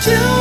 to